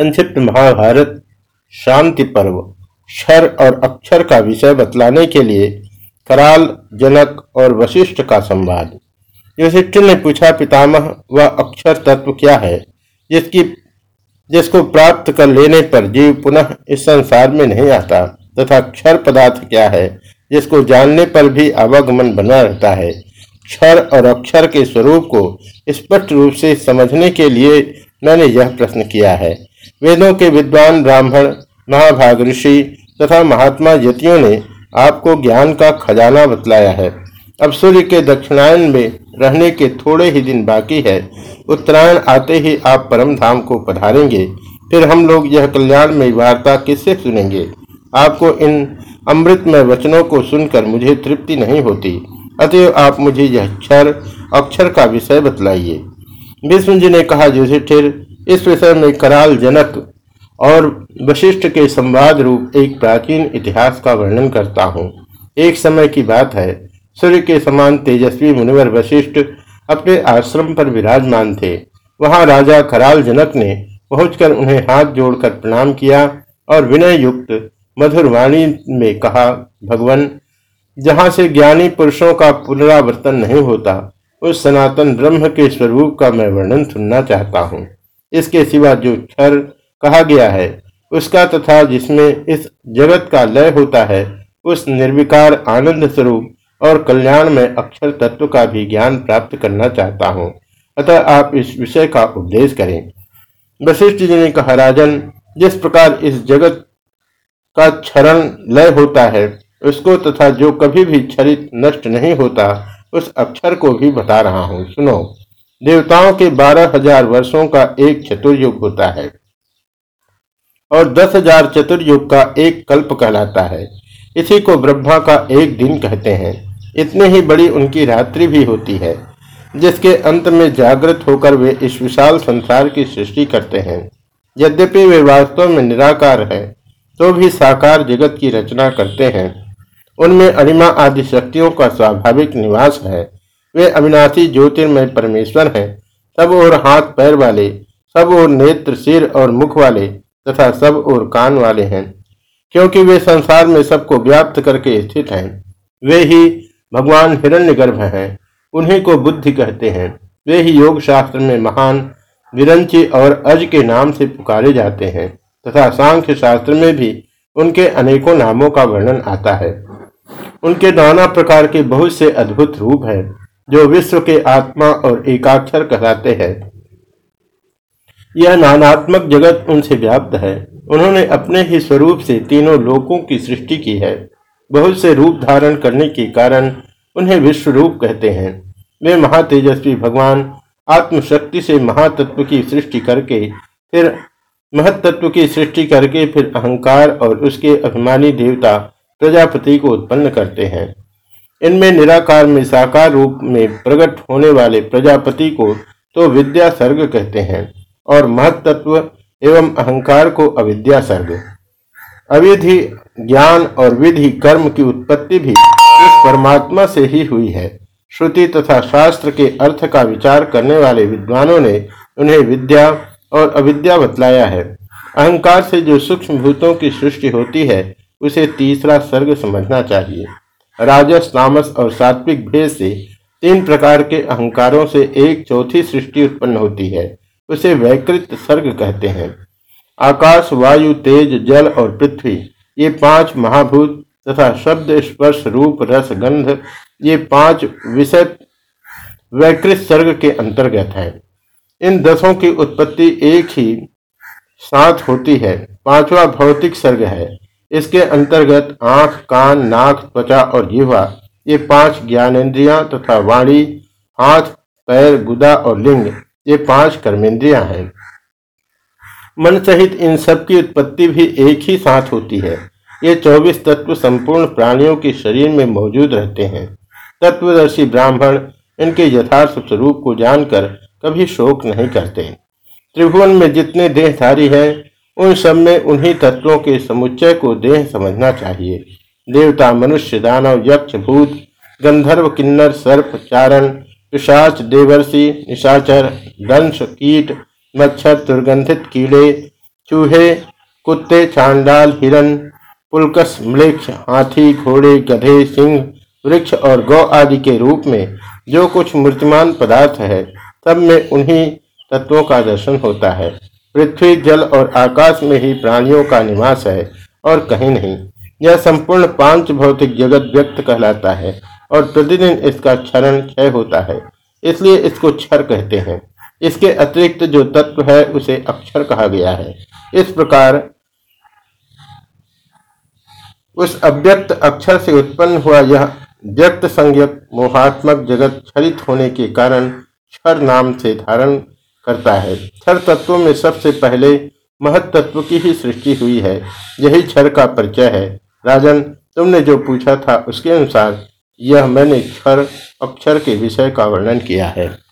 संक्षिप्त महाभारत, शांति पर्व क्षर और अक्षर का विषय बतलाने के लिए कराल, जनक और वशिष्ठ का संवाद। युधिष्ठिर ने पूछा, पितामह, वह अक्षर तत्व क्या है? जिसकी, जिसको प्राप्त कर लेने पर जीव पुनः इस संसार में नहीं आता, तथा क्षर पदार्थ क्या है, जिसको जानने पर भी आवागमन बना रहता है। क्षर और अक्षर के स्वरूप को स्पष्ट रूप से समझने के लिए मैंने यह प्रश्न किया है। वेदों के विद्वान ब्राह्मण, महाभाग ऋषि तथा महात्मा यतियों ने आपको ज्ञान का खजाना बतलाया है। अब सूर्य के दक्षिणायन में रहने के थोड़े ही दिन बाकी है। उत्तरायण आते ही आप परम धाम को पधारेंगे। फिर हम लोग यह कल्याण में वार्ता किससे सुनेंगे? आपको इन अमृतमय वचनों को सुनकर मुझे तृप्ति नहीं होती। अतएव आप मुझे यह क्षर अक्षर का विषय बतलाइए। विष्णु जी ने कहा, युधिष्ठिर इस विषय में कराल जनक और वशिष्ठ के संवाद रूप एक प्राचीन इतिहास का वर्णन करता हूँ। एक समय की बात है, सूर्य के समान तेजस्वी मुनिवर वशिष्ठ अपने आश्रम पर विराजमान थे। वहाँ राजा कराल जनक ने पहुंचकर उन्हें हाथ जोड़कर प्रणाम किया और विनय युक्त मधुर वाणी में कहा, भगवान, जहाँ से ज्ञानी पुरुषों का पुनरावर्तन नहीं होता, उस सनातन ब्रह्म के स्वरूप का मैं वर्णन सुनना चाहता हूँ। इसके सिवा जो क्षर कहा गया है, उसका तथा जिसमें इस जगत का लय होता है, उस निर्विकार आनंद स्वरूप और कल्याण में अक्षर तत्व का भी ज्ञान प्राप्त करना चाहता हूँ। अतः आप इस विषय का उपदेश करें। वशिष्ठ जी ने कहा, राजन, जिस प्रकार इस जगत का क्षरण लय होता है, उसको तथा जो कभी भी क्षरित नष्ट नहीं होता, उस अक्षर को भी बता रहा हूँ। सुनो। देवताओं के बारह हज़ार वर्षो का एक चतुर्युग होता है और दस हज़ार चतुर्युग का एक कल्प कहलाता है। इसी को ब्रह्मा का एक दिन कहते हैं। इतनी ही बड़ी उनकी रात्रि भी होती है, जिसके अंत में जागृत होकर वे इस विशाल संसार की सृष्टि करते हैं। यद्यपि वे वास्तव में निराकार है तो भी साकार जगत की रचना करते हैं। उनमें अनिमा आदि शक्तियों का स्वाभाविक निवास है। वे अविनाशी ज्योतिर्मय परमेश्वर हैं। सब और हाथ पैर वाले, सब और नेत्र, सिर और मुख वाले तथा सब और कान वाले हैं। क्योंकि वे संसार में सबको व्याप्त करके स्थित हैं। वे ही भगवान हिरण्यगर्भ हैं, उन्हीं को बुद्धि कहते हैं। वे ही योग शास्त्र में महान विरंची और अज के नाम से पुकारे जाते हैं तथा सांख्य शास्त्र में भी उनके अनेकों नामों का वर्णन आता है। उनके नाना प्रकार के बहुत से अद्भुत रूप है। जो विश्व के आत्मा और एकाक्षर कहलाते हैं। यह नानात्मक जगत उनसे व्याप्त है। उन्होंने अपने ही स्वरूप से तीनों लोकों की सृष्टि की है। बहुत से रूप धारण करने के कारण उन्हें विश्व रूप कहते हैं। वे महातेजस्वी भगवान, आत्मशक्ति से महातत्व की सृष्टि करके, फिर महत्त्व की सृष्टि करके फिर अहंकार और उसके अभिमानी देवता, प्रजापति को उत्पन्न करते हैं। इनमें निराकार में साकार रूप में प्रकट होने वाले प्रजापति को तो विद्या सर्ग कहते हैं और महत्त्व एवं अहंकार को अविद्या सर्ग। अविधि, ज्ञान और विधि कर्म की उत्पत्ति भी इस परमात्मा से ही हुई है। श्रुति तथा शास्त्र के अर्थ का विचार करने वाले विद्वानों ने उन्हें विद्या और अविद्या बतलाया है। अहंकार से जो सूक्ष्म भूतों की सृष्टि होती है, उसे तीसरा सर्ग समझना चाहिए। राजस तामस और सात्विक भेद से तीन प्रकार के अहंकारों से एक चौथी सृष्टि उत्पन्न होती है। उसे वैकृत सर्ग कहते हैं। आकाश, वायु, तेज, जल और पृथ्वी, ये पाँच महाभूत तथा शब्द, स्पर्श, रूप, रस, गंध, ये पाँच विषय वैकृत सर्ग के अंतर्गत है। इन दसों की उत्पत्ति एक ही साथ होती है। पांचवा भौतिक सर्ग है। इसके अंतर्गत आँख, कान, नाक, त्वचा और जीवा ये पाँच ज्ञानेन्द्रियाँ तथा वाणी, हाथ, पैर, गुदा और लिंग, ये पाँच कर्मेंद्रियाँ हैं। मन सहित इन सब की उत्पत्ति भी एक ही साथ होती है। ये चौबीस तत्व संपूर्ण प्राणियों के शरीर में मौजूद रहते हैं। तत्वदर्शी ब्राह्मण इनके यथार्थ स्वरूप को जानकर कभी शोक नहीं करते। त्रिभुवन में जितने देहधारी हैं उन सब में उन्हीं तत्वों के समुच्चय को देह समझना चाहिए। देवता, मनुष्य, दानव, यक्ष, भूत, गंधर्व, किन्नर, सर्प, चारण, पिशाच, देवर्षि, निशाचर, दंश, कीट, मच्छर, दुर्गंधित कीड़े, चूहे, कुत्ते, चांडाल, हिरन, पुलकस, मृक्ष, हाथी, घोड़े, गधे, सिंह, वृक्ष और गौ आदि के रूप में जो कुछ मूर्तिमान पदार्थ है तब में उन्हीं तत्वों का दर्शन होता है। पृथ्वी जल और आकाश में ही प्राणियों का निवास है और कहीं नहीं। यह संपूर्ण पाँच भौतिक जगत व्यक्त कहलाता है और प्रतिदिन इसका क्षरण क्षय होता है। इसलिए इसको क्षर कहते हैं। इसके अतिरिक्त जो तत्व है उसे अक्षर कहा गया है। इस प्रकार उस अव्यक्त अक्षर से उत्पन्न हुआ यह व्यक्त संज्ञक मोहात्मक जगत क्षरित होने के कारण क्षर नाम से धारण करता है। क्षर तत्व में सबसे पहले महत तत्व की ही सृष्टि हुई है। यही क्षर का परिचय है। राजन, तुमने जो पूछा था उसके अनुसार यह मैंने क्षर अक्षर के विषय का वर्णन किया है।